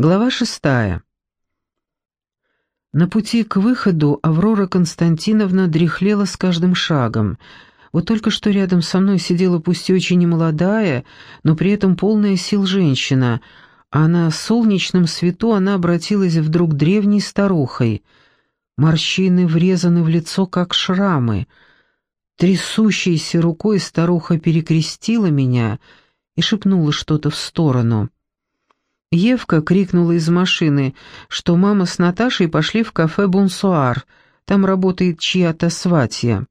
Глава шестая. На пути к выходу Аврора Константиновна дряхлела с каждым шагом. Вот только что рядом со мной сидела пусть и очень немолодая, но при этом полная сил женщина, а на солнечном свету она обратилась вдруг древней старухой. Морщины врезаны в лицо, как шрамы. Трясущейся рукой старуха перекрестила меня и шепнула что-то в сторону. Евка крикнула из машины, что мама с Наташей пошли в кафе «Бонсуар», там работает чья-то сватья.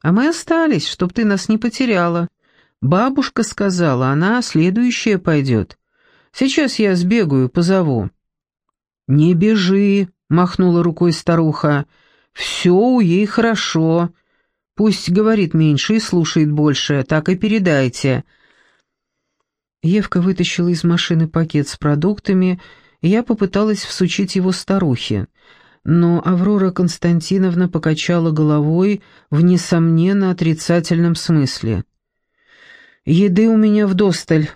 «А мы остались, чтоб ты нас не потеряла. Бабушка сказала, она следующая пойдет. Сейчас я сбегаю, позову». «Не бежи», — махнула рукой старуха. «Все у ей хорошо. Пусть говорит меньше и слушает больше, так и передайте». Евка вытащила из машины пакет с продуктами, и я попыталась всучить его старухе. Но Аврора Константиновна покачала головой в несомненно отрицательном смысле. «Еды у меня вдосталь,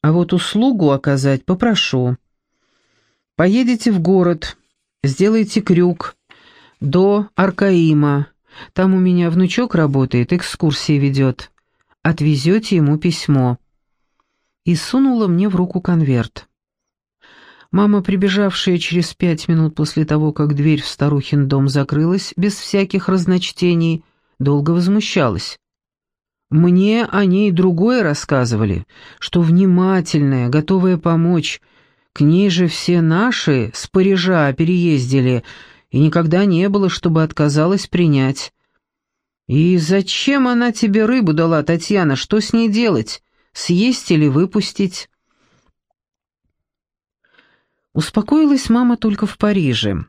а вот услугу оказать попрошу. Поедете в город, сделайте крюк до Аркаима, там у меня внучок работает, экскурсии ведет. Отвезете ему письмо» и сунула мне в руку конверт. Мама, прибежавшая через пять минут после того, как дверь в старухин дом закрылась, без всяких разночтений, долго возмущалась. Мне о ней другое рассказывали, что внимательная, готовая помочь. К ней же все наши с Парижа переездили, и никогда не было, чтобы отказалась принять. «И зачем она тебе рыбу дала, Татьяна? Что с ней делать? Съесть или выпустить. Успокоилась мама только в Париже.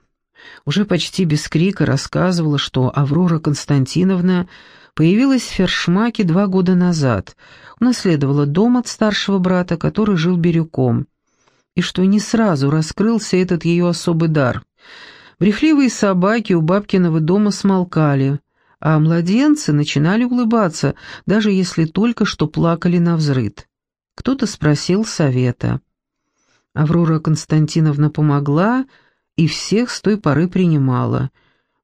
Уже почти без крика рассказывала, что Аврора Константиновна появилась в Фершмаке два года назад, унаследовала дом от старшего брата, который жил Бирюком, и что не сразу раскрылся этот ее особый дар. Брехливые собаки у бабкиного дома смолкали, а младенцы начинали улыбаться, даже если только что плакали на взрыд. Кто-то спросил совета. Аврора Константиновна помогла и всех с той поры принимала.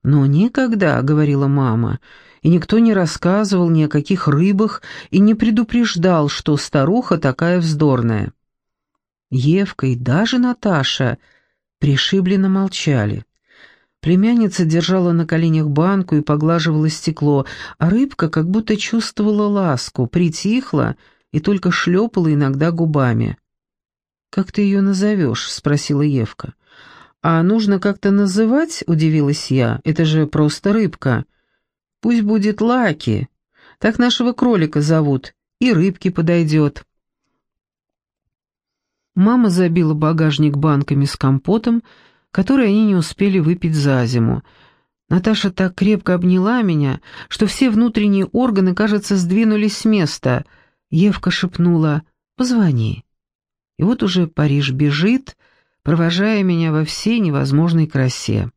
«Но никогда», — говорила мама, — и никто не рассказывал ни о каких рыбах и не предупреждал, что старуха такая вздорная. Евка и даже Наташа пришибленно молчали. Племянница держала на коленях банку и поглаживала стекло, а рыбка как будто чувствовала ласку, притихла и только шлепала иногда губами. «Как ты ее назовешь?» — спросила Евка. «А нужно как-то называть?» — удивилась я. «Это же просто рыбка. Пусть будет Лаки. Так нашего кролика зовут. И рыбки подойдет». Мама забила багажник банками с компотом, который они не успели выпить за зиму. Наташа так крепко обняла меня, что все внутренние органы, кажется, сдвинулись с места. Евка шепнула «Позвони». И вот уже Париж бежит, провожая меня во всей невозможной красе.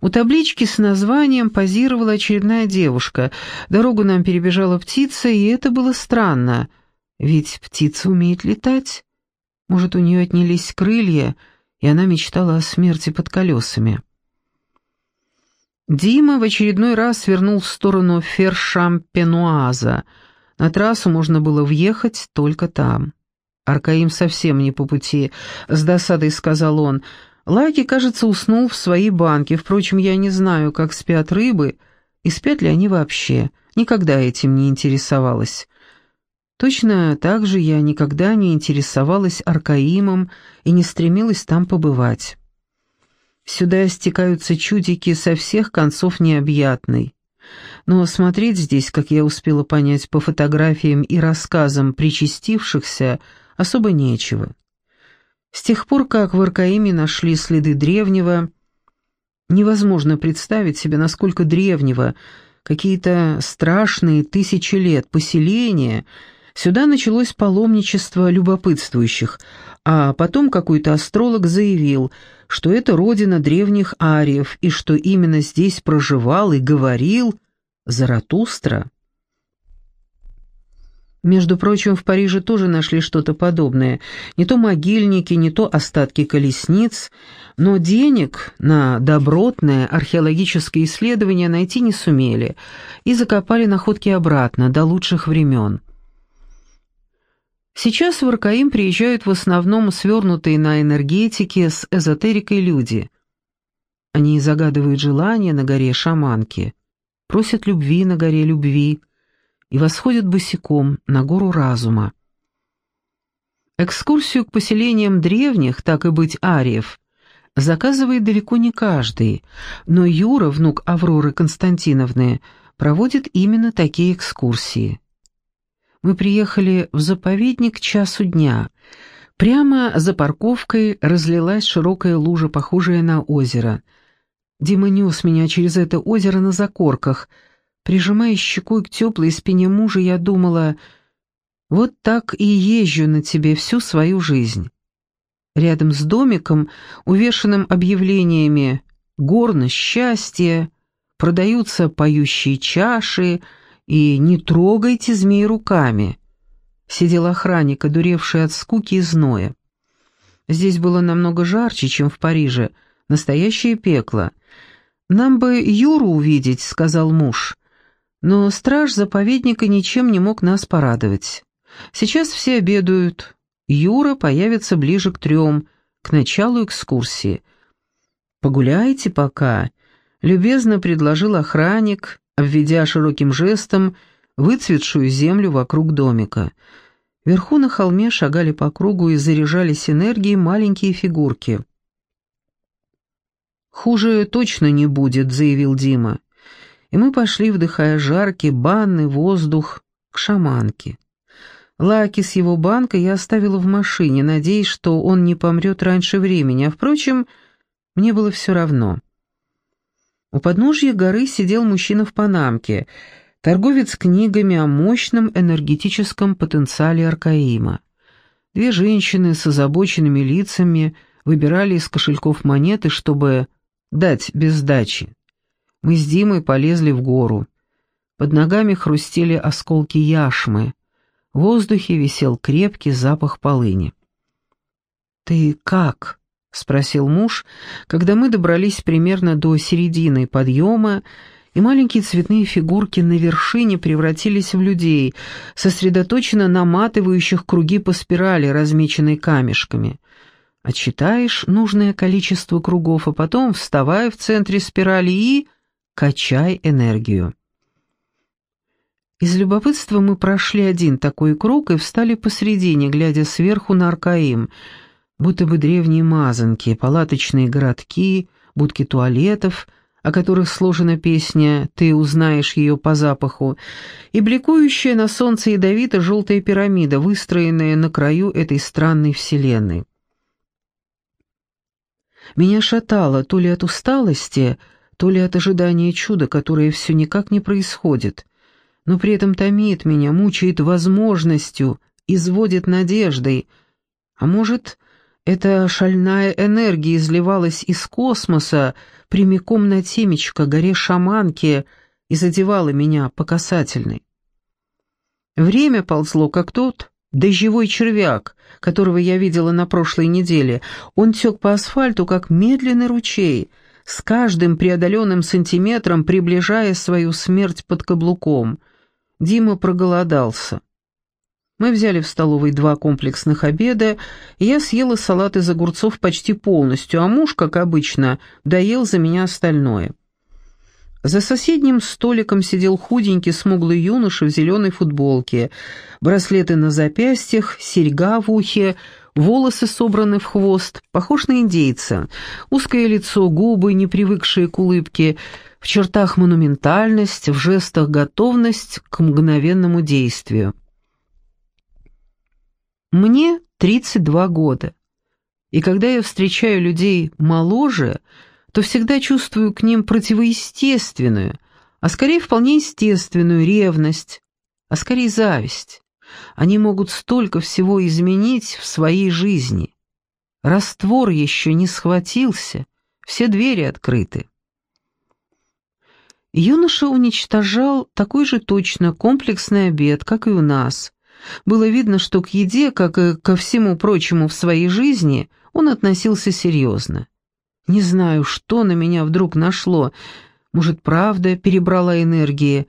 У таблички с названием позировала очередная девушка. Дорогу нам перебежала птица, и это было странно. Ведь птица умеет летать. Может, у нее отнялись крылья — и она мечтала о смерти под колесами. Дима в очередной раз свернул в сторону Фершампенуаза. На трассу можно было въехать только там. Аркаим совсем не по пути, с досадой сказал он. Лаки, кажется, уснул в своей банке. Впрочем, я не знаю, как спят рыбы, и спят ли они вообще. Никогда этим не интересовалась. Точно так же я никогда не интересовалась Аркаимом и не стремилась там побывать. Сюда стекаются чудики со всех концов необъятной. Но смотреть здесь, как я успела понять по фотографиям и рассказам причастившихся, особо нечего. С тех пор, как в Аркаиме нашли следы древнего, невозможно представить себе, насколько древнего, какие-то страшные тысячи лет поселения — Сюда началось паломничество любопытствующих, а потом какой-то астролог заявил, что это родина древних ариев и что именно здесь проживал и говорил Заратустра. Между прочим, в Париже тоже нашли что-то подобное. Не то могильники, не то остатки колесниц, но денег на добротное археологическое исследование найти не сумели и закопали находки обратно, до лучших времен. Сейчас в Аркаим приезжают в основном свернутые на энергетике с эзотерикой люди. Они загадывают желания на горе шаманки, просят любви на горе любви, и восходят босиком на гору разума. Экскурсию к поселениям древних, так и быть ариев, заказывает далеко не каждый, но Юра, внук Авроры Константиновны, проводит именно такие экскурсии. Мы приехали в заповедник к часу дня. Прямо за парковкой разлилась широкая лужа, похожая на озеро. Дима нес меня через это озеро на закорках — Прижимая щекой к теплой спине мужа, я думала, вот так и езжу на тебе всю свою жизнь. Рядом с домиком, увешанным объявлениями «Горно счастье», «Продаются поющие чаши» и «Не трогайте змей руками», сидел охранник, одуревший от скуки и зноя. Здесь было намного жарче, чем в Париже, настоящее пекло. «Нам бы Юру увидеть», — сказал муж. Но страж заповедника ничем не мог нас порадовать. Сейчас все обедают. Юра появится ближе к трем, к началу экскурсии. «Погуляйте пока», — любезно предложил охранник, обведя широким жестом выцветшую землю вокруг домика. Вверху на холме шагали по кругу и заряжались энергией маленькие фигурки. «Хуже точно не будет», — заявил Дима и мы пошли, вдыхая жаркий, банный воздух, к шаманке. Лаки с его банкой я оставила в машине, надеясь, что он не помрет раньше времени, а, впрочем, мне было все равно. У подножья горы сидел мужчина в панамке, торговец книгами о мощном энергетическом потенциале Аркаима. Две женщины с озабоченными лицами выбирали из кошельков монеты, чтобы дать без сдачи. Мы с Димой полезли в гору. Под ногами хрустели осколки яшмы. В воздухе висел крепкий запах полыни. «Ты как?» — спросил муж, когда мы добрались примерно до середины подъема, и маленькие цветные фигурки на вершине превратились в людей, сосредоточенно наматывающих круги по спирали, размеченной камешками. Отчитаешь нужное количество кругов, а потом вставай в центре спирали и качай энергию. Из любопытства мы прошли один такой круг и встали посредине, глядя сверху на Аркаим, будто бы древние мазанки, палаточные городки, будки туалетов, о которых сложена песня «Ты узнаешь ее по запаху», и бликующая на солнце ядовито-желтая пирамида, выстроенная на краю этой странной вселенной. Меня шатало то ли от усталости, то ли от ожидания чуда, которое все никак не происходит, но при этом томит меня, мучает возможностью, изводит надеждой. А может, эта шальная энергия изливалась из космоса прямиком на темечко горе шаманки и задевала меня по касательной. Время ползло, как тот дождевой червяк, которого я видела на прошлой неделе. Он тек по асфальту, как медленный ручей — с каждым преодоленным сантиметром приближая свою смерть под каблуком. Дима проголодался. Мы взяли в столовой два комплексных обеда, и я съела салат из огурцов почти полностью, а муж, как обычно, доел за меня остальное. За соседним столиком сидел худенький смуглый юноша в зеленой футболке, браслеты на запястьях, серьга в ухе, волосы собраны в хвост, похож на индейца, узкое лицо, губы, не привыкшие к улыбке, в чертах монументальность, в жестах готовность к мгновенному действию. Мне 32 года, и когда я встречаю людей моложе, то всегда чувствую к ним противоестественную, а скорее вполне естественную ревность, а скорее зависть. Они могут столько всего изменить в своей жизни. Раствор еще не схватился, все двери открыты. Юноша уничтожал такой же точно комплексный обед, как и у нас, Было видно, что к еде, как и ко всему прочему в своей жизни, он относился серьезно. Не знаю, что на меня вдруг нашло. Может, правда перебрала энергии,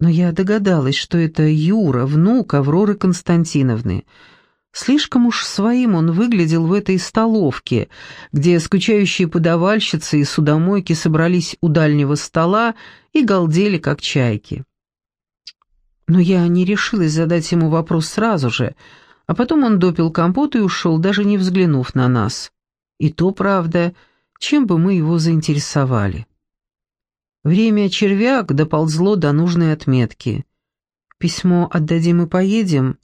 но я догадалась, что это Юра, внук Авроры Константиновны. Слишком уж своим он выглядел в этой столовке, где скучающие подавальщицы и судомойки собрались у дальнего стола и галдели, как чайки. Но я не решилась задать ему вопрос сразу же, а потом он допил компот и ушел, даже не взглянув на нас. И то правда, чем бы мы его заинтересовали. Время червяк доползло до нужной отметки. Письмо отдадим и поедем?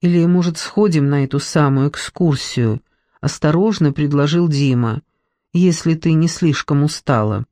Или, может, сходим на эту самую экскурсию? Осторожно предложил Дима, если ты не слишком устала.